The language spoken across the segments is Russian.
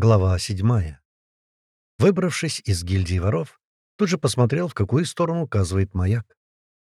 Глава седьмая. Выбравшись из гильдии воров, тут же посмотрел, в какую сторону указывает маяк.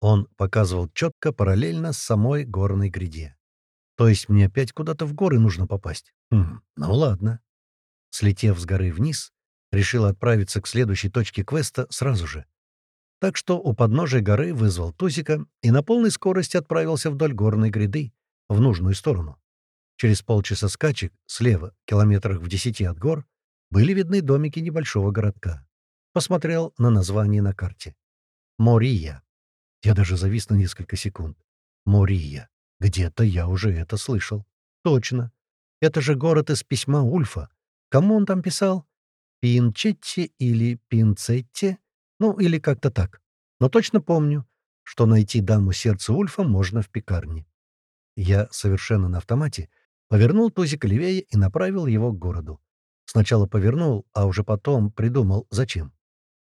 Он показывал четко параллельно самой горной гряде. То есть мне опять куда-то в горы нужно попасть. Хм, ну ладно. Слетев с горы вниз, решил отправиться к следующей точке квеста сразу же. Так что у подножия горы вызвал Тузика и на полной скорости отправился вдоль горной гряды, в нужную сторону. Через полчаса скачек, слева, километрах в десяти от гор, были видны домики небольшого городка. Посмотрел на название на карте. Мория. Я даже завис на несколько секунд. Мория. Где-то я уже это слышал. Точно. Это же город из письма Ульфа. Кому он там писал? Пинчетти или Пинцетти? Ну, или как-то так. Но точно помню, что найти даму сердца Ульфа можно в пекарне. Я совершенно на автомате Повернул тузик левее и направил его к городу. Сначала повернул, а уже потом придумал, зачем.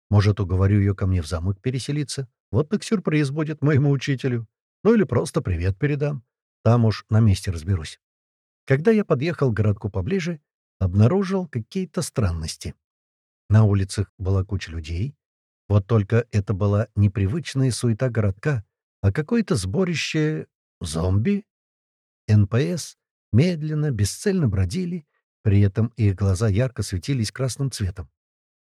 Может, уговорю ее ко мне в замок переселиться? Вот так сюрприз будет моему учителю. Ну или просто привет передам. Там уж на месте разберусь. Когда я подъехал к городку поближе, обнаружил какие-то странности. На улицах была куча людей. Вот только это была непривычная суета городка, а какое-то сборище зомби. НПС медленно, бесцельно бродили, при этом их глаза ярко светились красным цветом.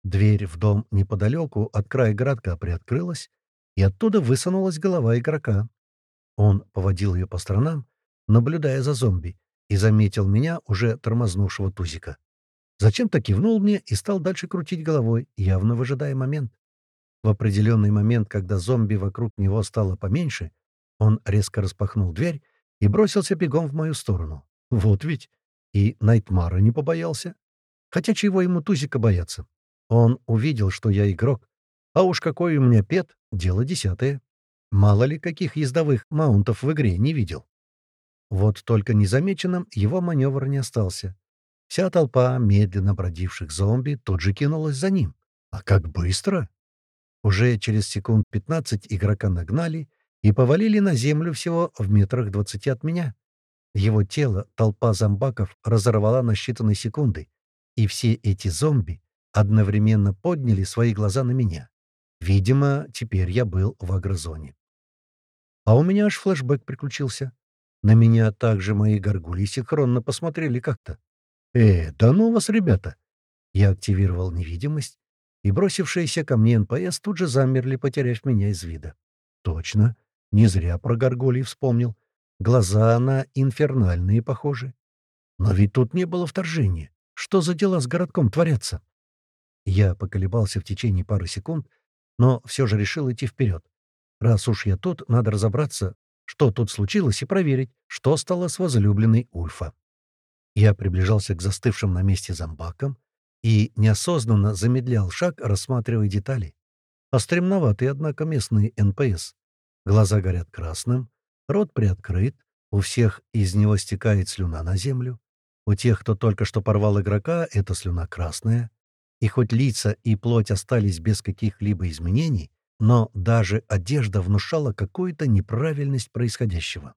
Дверь в дом неподалеку от края городка приоткрылась, и оттуда высунулась голова игрока. Он поводил ее по сторонам, наблюдая за зомби, и заметил меня, уже тормознувшего тузика. Зачем-то кивнул мне и стал дальше крутить головой, явно выжидая момент. В определенный момент, когда зомби вокруг него стало поменьше, он резко распахнул дверь и бросился бегом в мою сторону. Вот ведь. И Найтмара не побоялся. Хотя чего ему Тузика бояться? Он увидел, что я игрок. А уж какой у меня пет, дело десятое. Мало ли каких ездовых маунтов в игре не видел. Вот только незамеченным его маневр не остался. Вся толпа медленно бродивших зомби тут же кинулась за ним. А как быстро! Уже через секунд пятнадцать игрока нагнали и повалили на землю всего в метрах двадцати от меня. Его тело толпа зомбаков разорвала на считанные секунды, и все эти зомби одновременно подняли свои глаза на меня. Видимо, теперь я был в агрозоне. А у меня аж флешбэк приключился. На меня также мои горгульи синхронно посмотрели как-то. «Э, да ну вас, ребята!» Я активировал невидимость, и бросившиеся ко мне НПС тут же замерли, потеряв меня из вида. Точно, не зря про горгулий вспомнил. Глаза на инфернальные похожи. Но ведь тут не было вторжения. Что за дела с городком творятся? Я поколебался в течение пары секунд, но все же решил идти вперед. Раз уж я тут, надо разобраться, что тут случилось, и проверить, что стало с возлюбленной Ульфа. Я приближался к застывшим на месте зомбакам и неосознанно замедлял шаг, рассматривая детали. Остремноватые, однако, местные НПС. Глаза горят красным, Рот приоткрыт, у всех из него стекает слюна на землю. У тех, кто только что порвал игрока, эта слюна красная. И хоть лица и плоть остались без каких-либо изменений, но даже одежда внушала какую-то неправильность происходящего.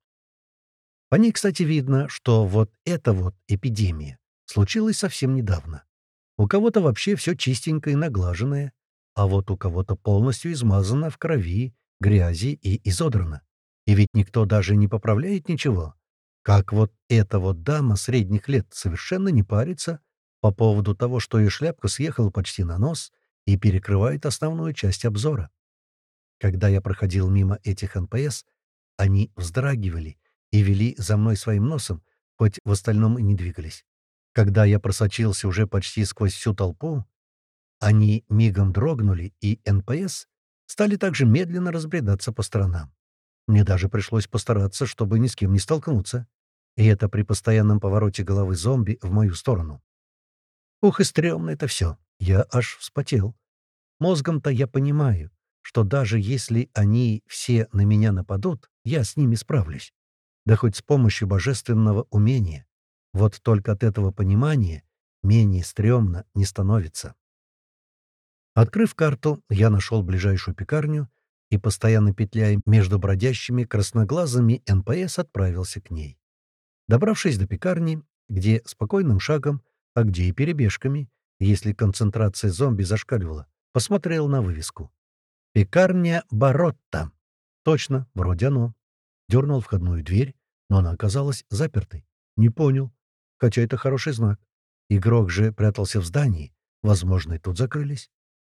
По ней, кстати, видно, что вот эта вот эпидемия случилась совсем недавно. У кого-то вообще все чистенькое и наглаженное, а вот у кого-то полностью измазано в крови, грязи и изодрано. И ведь никто даже не поправляет ничего. Как вот эта вот дама средних лет совершенно не парится по поводу того, что ее шляпка съехала почти на нос и перекрывает основную часть обзора. Когда я проходил мимо этих НПС, они вздрагивали и вели за мной своим носом, хоть в остальном и не двигались. Когда я просочился уже почти сквозь всю толпу, они мигом дрогнули, и НПС стали также медленно разбредаться по сторонам. Мне даже пришлось постараться, чтобы ни с кем не столкнуться. И это при постоянном повороте головы зомби в мою сторону. Ух, и стрёмно это все. Я аж вспотел. Мозгом-то я понимаю, что даже если они все на меня нападут, я с ними справлюсь. Да хоть с помощью божественного умения. Вот только от этого понимания менее стрёмно не становится. Открыв карту, я нашел ближайшую пекарню и, постоянно петляя между бродящими красноглазыми НПС, отправился к ней. Добравшись до пекарни, где спокойным шагом а где и перебежками, если концентрация зомби зашкаливала. Посмотрел на вывеску. «Пекарня Баротта». Точно, вроде оно. Дернул входную дверь, но она оказалась запертой. Не понял. Хотя это хороший знак. Игрок же прятался в здании. Возможно, и тут закрылись.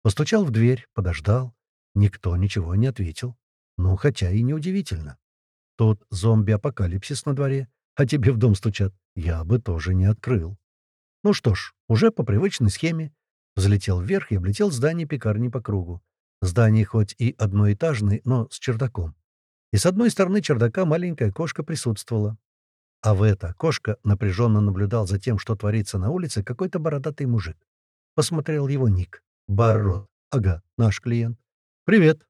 Постучал в дверь, подождал. Никто ничего не ответил. Ну, хотя и неудивительно. Тут зомби-апокалипсис на дворе, а тебе в дом стучат. Я бы тоже не открыл. Ну что ж, уже по привычной схеме. Взлетел вверх и облетел здание пекарни по кругу. Здание хоть и одноэтажное, но с чердаком. И с одной стороны чердака маленькая кошка присутствовала. А в это окошко напряженно наблюдал за тем, что творится на улице, какой-то бородатый мужик. Посмотрел его ник. Баррот. Ага, наш клиент. «Привет».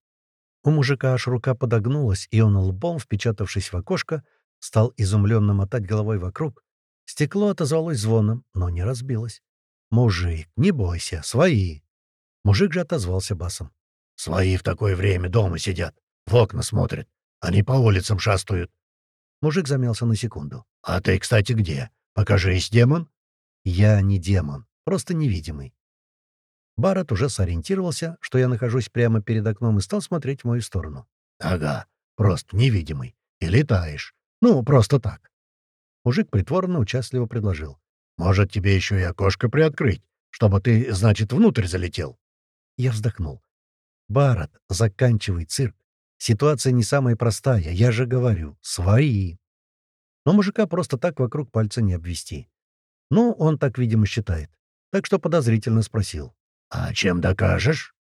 У мужика аж рука подогнулась, и он лбом, впечатавшись в окошко, стал изумленно мотать головой вокруг. Стекло отозвалось звоном, но не разбилось. «Мужик, не бойся, свои!» Мужик же отозвался басом. «Свои в такое время дома сидят, в окна смотрят. Они по улицам шастают. Мужик замялся на секунду. «А ты, кстати, где? Покажись, демон!» «Я не демон, просто невидимый». Барретт уже сориентировался, что я нахожусь прямо перед окном и стал смотреть в мою сторону. «Ага, просто невидимый. И летаешь. Ну, просто так». Мужик притворно участливо предложил. «Может, тебе еще и окошко приоткрыть, чтобы ты, значит, внутрь залетел?» Я вздохнул. «Барретт, заканчивай цирк. Ситуация не самая простая, я же говорю. Свои. Но мужика просто так вокруг пальца не обвести. Ну, он так, видимо, считает. Так что подозрительно спросил. «А чем докажешь?»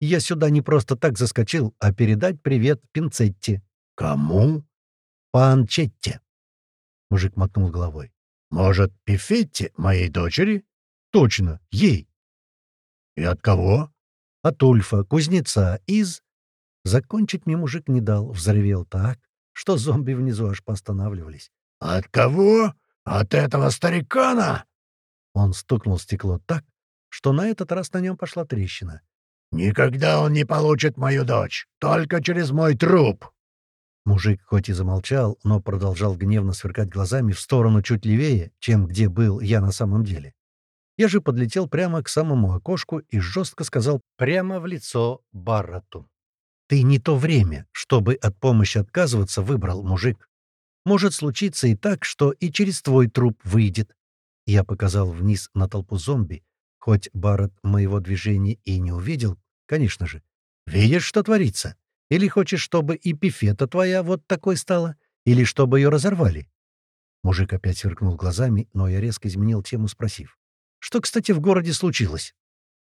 «Я сюда не просто так заскочил, а передать привет Пинцетти». «Кому?» «Панчетте». Мужик мотнул головой. «Может, Пифетти, моей дочери?» «Точно, ей». «И от кого?» «От Ульфа, кузнеца, из...» Закончить мне мужик не дал, взревел так, что зомби внизу аж поостанавливались. «От кого? От этого старикана?» Он стукнул стекло так, что на этот раз на нем пошла трещина. «Никогда он не получит мою дочь, только через мой труп!» Мужик хоть и замолчал, но продолжал гневно сверкать глазами в сторону чуть левее, чем где был я на самом деле. Я же подлетел прямо к самому окошку и жестко сказал прямо в лицо Баррату. Ты не то время, чтобы от помощи отказываться, выбрал мужик. Может случиться и так, что и через твой труп выйдет. Я показал вниз на толпу зомби, хоть Барретт моего движения и не увидел, конечно же. Видишь, что творится? Или хочешь, чтобы и пифета твоя вот такой стала? Или чтобы ее разорвали?» Мужик опять сверкнул глазами, но я резко изменил тему, спросив. «Что, кстати, в городе случилось?»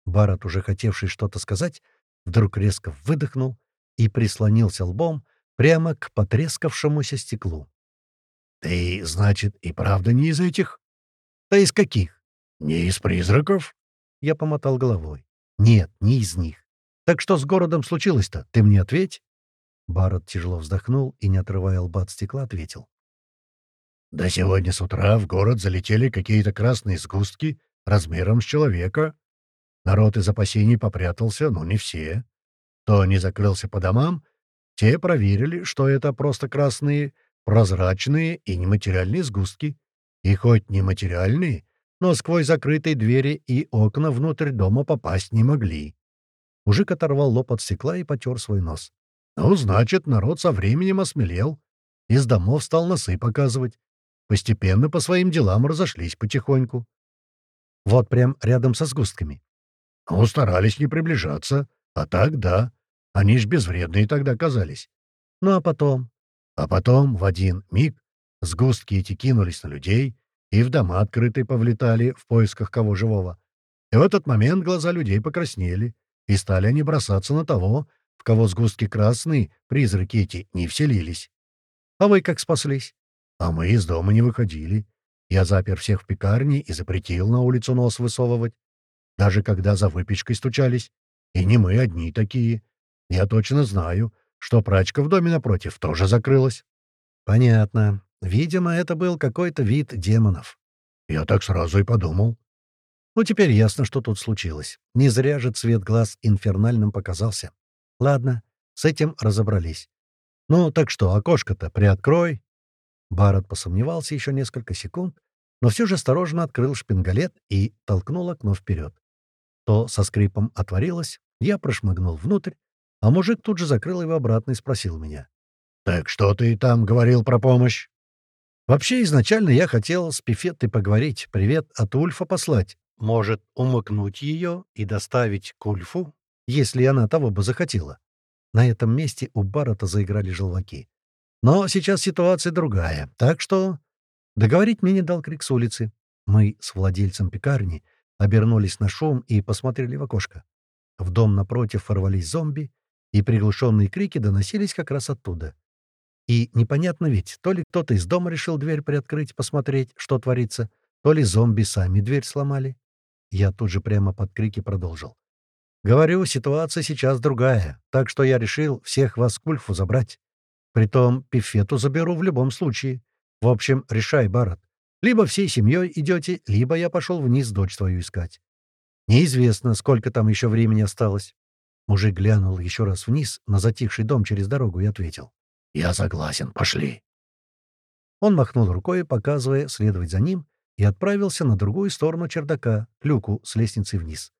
Барретт, уже хотевший что-то сказать, вдруг резко выдохнул и прислонился лбом прямо к потрескавшемуся стеклу. «Ты, значит, и правда не из этих?» «Да из каких?» «Не из призраков?» Я помотал головой. «Нет, не из них. Так что с городом случилось-то? Ты мне ответь?» Барретт тяжело вздохнул и, не отрывая лба от стекла, ответил. «Да сегодня с утра в город залетели какие-то красные сгустки размером с человека. Народ из опасений попрятался, но не все. Кто не закрылся по домам, те проверили, что это просто красные, прозрачные и нематериальные сгустки. И хоть нематериальные, но сквозь закрытые двери и окна внутрь дома попасть не могли. Мужик оторвал лоб от стекла и потер свой нос. Ну, значит, народ со временем осмелел. Из домов стал носы показывать. Постепенно по своим делам разошлись потихоньку. Вот прям рядом со сгустками. Ну, старались не приближаться. А так, да. Они ж безвредные тогда казались. Ну а потом? А потом, в один миг, сгустки эти кинулись на людей и в дома открытые повлетали в поисках кого живого. И в этот момент глаза людей покраснели, и стали они бросаться на того, в кого сгустки красные, призраки эти, не вселились. А вы как спаслись? А мы из дома не выходили. Я запер всех в пекарне и запретил на улицу нос высовывать. Даже когда за выпечкой стучались. И не мы одни такие. Я точно знаю, что прачка в доме напротив тоже закрылась. Понятно. Видимо, это был какой-то вид демонов. Я так сразу и подумал. Ну, теперь ясно, что тут случилось. Не зря же цвет глаз инфернальным показался. Ладно, с этим разобрались. Ну, так что, окошко-то приоткрой. Барретт посомневался еще несколько секунд, но все же осторожно открыл шпингалет и толкнул окно вперед. То со скрипом отворилось, я прошмыгнул внутрь, а мужик тут же закрыл его обратно и спросил меня. «Так что ты там говорил про помощь?» «Вообще, изначально я хотел с Пифеттой поговорить, привет от Ульфа послать. Может, умыкнуть ее и доставить к Ульфу, если она того бы захотела». На этом месте у Барата заиграли желваки. Но сейчас ситуация другая, так что... Договорить мне не дал крик с улицы. Мы с владельцем пекарни обернулись на шум и посмотрели в окошко. В дом напротив ворвались зомби, и приглушенные крики доносились как раз оттуда. И непонятно ведь, то ли кто-то из дома решил дверь приоткрыть, посмотреть, что творится, то ли зомби сами дверь сломали. Я тут же прямо под крики продолжил. «Говорю, ситуация сейчас другая, так что я решил всех вас к Ульфу забрать. Притом пифету заберу в любом случае. В общем, решай, Барат. Либо всей семьей идете, либо я пошел вниз дочь твою искать. Неизвестно, сколько там еще времени осталось. Мужик глянул еще раз вниз на затихший дом через дорогу и ответил. «Я согласен, пошли». Он махнул рукой, показывая следовать за ним, и отправился на другую сторону чердака, люку с лестницей вниз.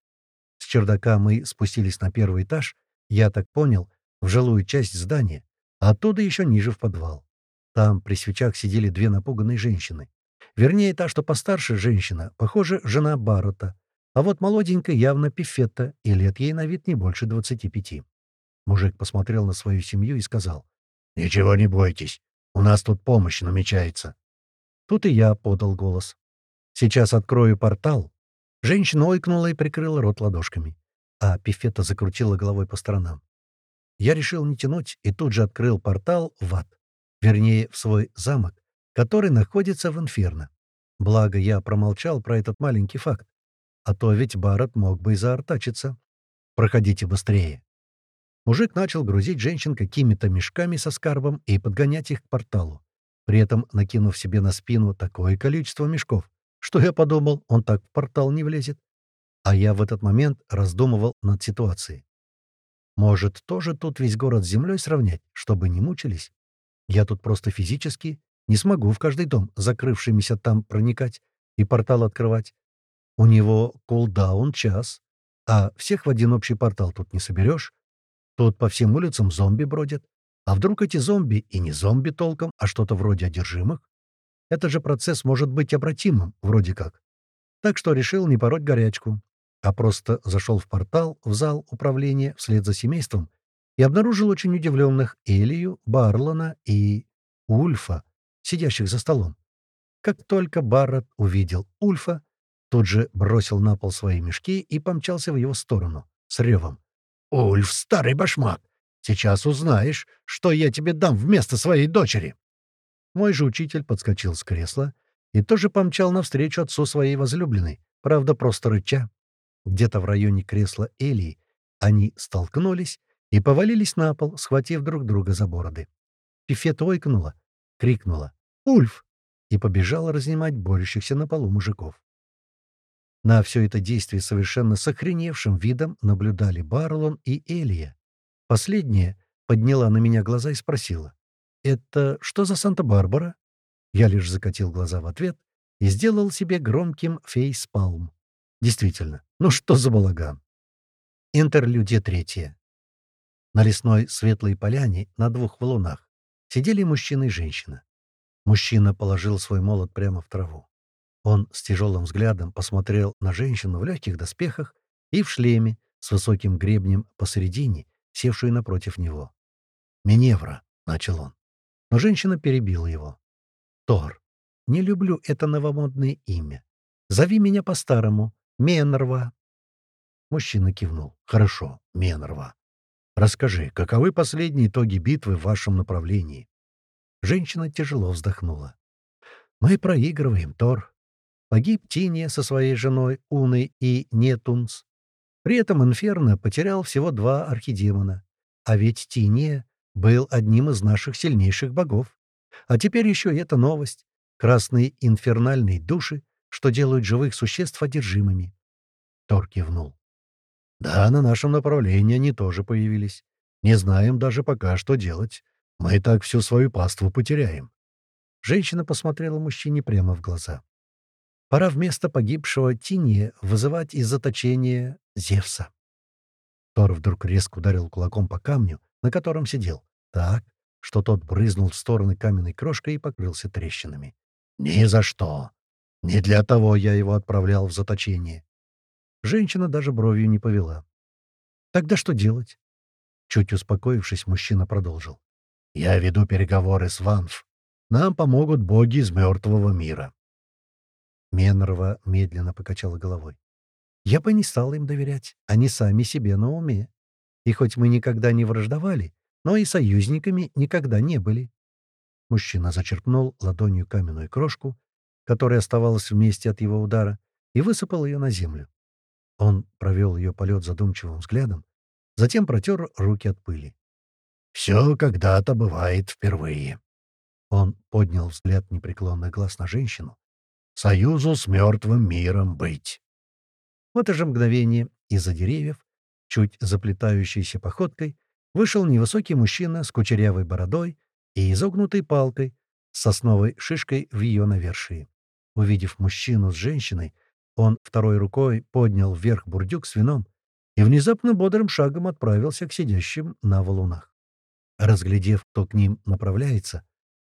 С чердака мы спустились на первый этаж, я так понял, в жилую часть здания, а оттуда еще ниже в подвал. Там при свечах сидели две напуганные женщины. Вернее, та, что постарше женщина, похоже, жена Баррета, а вот молоденькая явно пифетта, и лет ей на вид не больше двадцати пяти. Мужик посмотрел на свою семью и сказал, «Ничего не бойтесь, у нас тут помощь намечается». Тут и я подал голос. «Сейчас открою портал». Женщина ойкнула и прикрыла рот ладошками, а пифетта закрутила головой по сторонам. Я решил не тянуть и тут же открыл портал в ад, вернее, в свой замок, который находится в Инферно. Благо, я промолчал про этот маленький факт. А то ведь Барретт мог бы и заортачиться. Проходите быстрее. Мужик начал грузить женщин какими-то мешками со скарбом и подгонять их к порталу, при этом накинув себе на спину такое количество мешков, что я подумал, он так в портал не влезет. А я в этот момент раздумывал над ситуацией. Может, тоже тут весь город с землей сравнять, чтобы не мучились? Я тут просто физически не смогу в каждый дом, закрывшимися там, проникать и портал открывать. У него кулдаун час, а всех в один общий портал тут не соберешь. Тут по всем улицам зомби бродят. А вдруг эти зомби и не зомби толком, а что-то вроде одержимых? Это же процесс может быть обратимым, вроде как. Так что решил не пороть горячку, а просто зашел в портал, в зал управления вслед за семейством и обнаружил очень удивленных Элию, Барлона и Ульфа, сидящих за столом. Как только Барретт увидел Ульфа, Тут же бросил на пол свои мешки и помчался в его сторону, с ревом. «Ульф, старый башмак! Сейчас узнаешь, что я тебе дам вместо своей дочери!» Мой же учитель подскочил с кресла и тоже помчал навстречу отцу своей возлюбленной, правда, просто рыча. Где-то в районе кресла Элии они столкнулись и повалились на пол, схватив друг друга за бороды. Пифет ойкнула, крикнула «Ульф!» и побежала разнимать борющихся на полу мужиков. На все это действие совершенно с охреневшим видом наблюдали Барлон и Элия. Последняя подняла на меня глаза и спросила. «Это что за Санта-Барбара?» Я лишь закатил глаза в ответ и сделал себе громким фейспалм. Действительно, ну что за балаган? Интерлюдия третья. На лесной светлой поляне на двух валунах сидели мужчина и женщина. Мужчина положил свой молот прямо в траву. Он с тяжелым взглядом посмотрел на женщину в легких доспехах и в шлеме с высоким гребнем посередине, севшую напротив него. «Миневра», — начал он. Но женщина перебила его. «Тор, не люблю это новомодное имя. Зови меня по-старому. Менрва». Мужчина кивнул. «Хорошо, Менрва. Расскажи, каковы последние итоги битвы в вашем направлении?» Женщина тяжело вздохнула. «Мы проигрываем, Тор. Погиб Тиния со своей женой Уной и Нетунс. При этом Инферно потерял всего два архидемона. А ведь Тиния был одним из наших сильнейших богов. А теперь еще и эта новость. Красные инфернальные души, что делают живых существ одержимыми. Тор кивнул. Да, на нашем направлении они тоже появились. Не знаем даже пока, что делать. Мы так всю свою паству потеряем. Женщина посмотрела мужчине прямо в глаза. Пора вместо погибшего Тинье вызывать из заточения Зевса. Тор вдруг резко ударил кулаком по камню, на котором сидел, так, что тот брызнул в стороны каменной крошкой и покрылся трещинами. «Ни за что! Не для того я его отправлял в заточение!» Женщина даже бровью не повела. «Тогда что делать?» Чуть успокоившись, мужчина продолжил. «Я веду переговоры с Ванф. Нам помогут боги из мертвого мира». Менрова медленно покачала головой. «Я бы не стала им доверять. Они сами себе на уме. И хоть мы никогда не враждовали, но и союзниками никогда не были». Мужчина зачерпнул ладонью каменную крошку, которая оставалась вместе от его удара, и высыпал ее на землю. Он провел ее полет задумчивым взглядом, затем протер руки от пыли. «Все когда-то бывает впервые». Он поднял взгляд непреклонный глаз на женщину. «Союзу с мертвым миром быть». В это же мгновение из-за деревьев, чуть заплетающейся походкой, вышел невысокий мужчина с кучерявой бородой и изогнутой палкой с сосновой шишкой в ее навершии. Увидев мужчину с женщиной, он второй рукой поднял вверх бурдюк с вином и внезапно бодрым шагом отправился к сидящим на валунах. Разглядев, кто к ним направляется,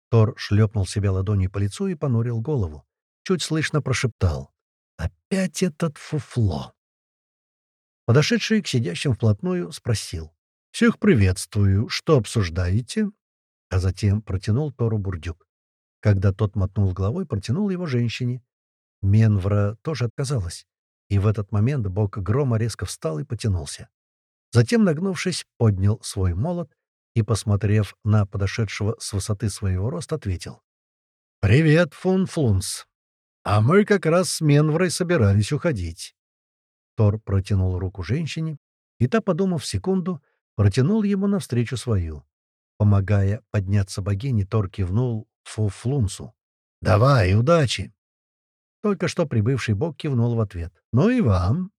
Тор шлепнул себя ладонью по лицу и понурил голову. Чуть слышно прошептал «Опять этот фуфло!» Подошедший к сидящим вплотную спросил «Всех приветствую. Что обсуждаете?» А затем протянул Тору бурдюк. Когда тот мотнул головой, протянул его женщине. Менвра тоже отказалась. И в этот момент бог грома резко встал и потянулся. Затем, нагнувшись, поднял свой молот и, посмотрев на подошедшего с высоты своего роста, ответил. «Привет, Фун Флунс. А мы как раз с Менврой собирались уходить». Тор протянул руку женщине, и та, подумав секунду, протянул ему навстречу свою. Помогая подняться богине, Тор кивнул Фуфлунсу. «Давай, удачи!» Только что прибывший бог кивнул в ответ. «Ну и вам!»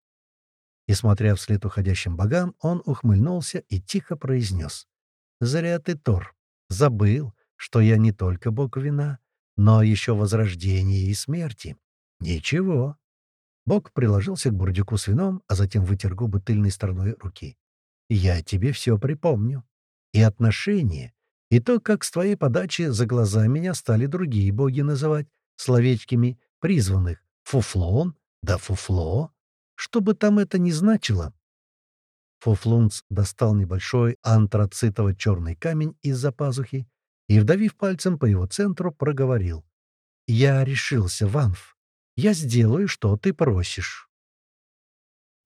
И, смотря вслед уходящим богам, он ухмыльнулся и тихо произнес. «Зря ты, Тор, забыл, что я не только бог вина, но еще возрождения и смерти. Ничего». Бог приложился к бурдюку с вином, а затем вытер губы тыльной стороной руки. «Я тебе все припомню. И отношения, и то, как с твоей подачи за глаза меня стали другие боги называть словечкими призванных. Фуфлон? Да фуфло? Что бы там это ни значило. Фуфлунц достал небольшой антрацитово-черный камень из-за пазухи и, вдавив пальцем по его центру, проговорил. «Я решился, Ванф. Я сделаю, что ты просишь».